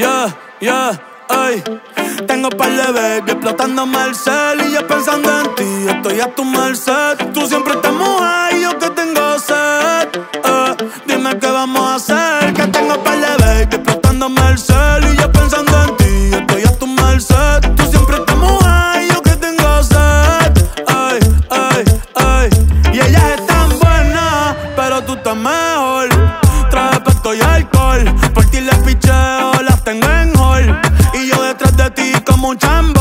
yeah, yeah, ay. Tengo par de baby explotándome el cel y yo pensando en ti, estoy a tu merced. Tú siempre estás mujer y yo que tengo sed. Eh, dime qué vamos a hacer, que tengo par de baby explotándome el cel y yo pensando en ti, estoy a tu merced. Tú siempre estás mujer y yo que tengo sed. Ay, ay, ay. Y ellas están buenas, pero tú estás mejor. Trae pesto y alcohol, por ti les picheo, tengo en hall. Y yo detrás de ti como un chambol.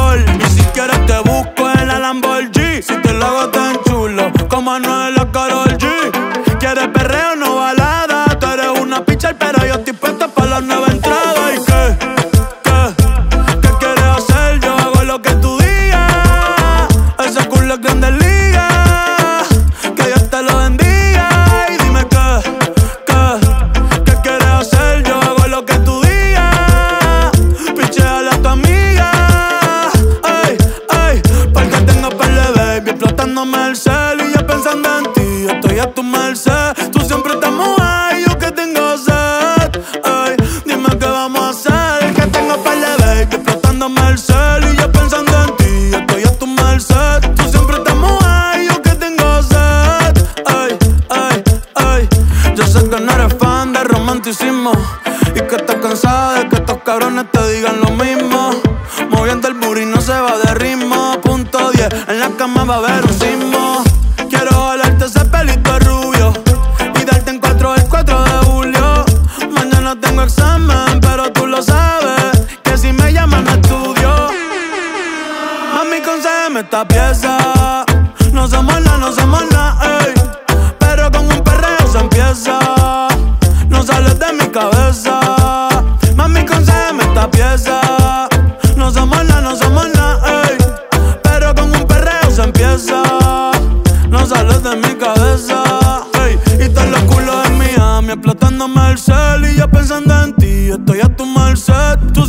Tú siempre estás mujer y yo que tengo sed. Ay, dime qué vamos a hacer. Que tengo par de baby explotándome el cel. Y yo pensando en ti, estoy a tu merced. Tú siempre estás y yo que tengo sed. Ay, ay, ay. Yo sé que no eres fan de romanticismo. Y que estás cansada de que estos cabrones te digan lo mismo. Moviendo el booty no se va de ritmo. Punto 10, en la cama va a haber Concédeme esta pieza. No somos nada, no somos nada, ey. Pero con un perreo se empieza. No sales de mi cabeza. Mami, concédeme esta pieza. No somos nada, no somos nada, ey. Pero con un perreo se empieza. No sales de mi cabeza. ey. Y todos los culos en Miami explotándome el cel. Y yo pensando en ti, estoy a tu merced. Tú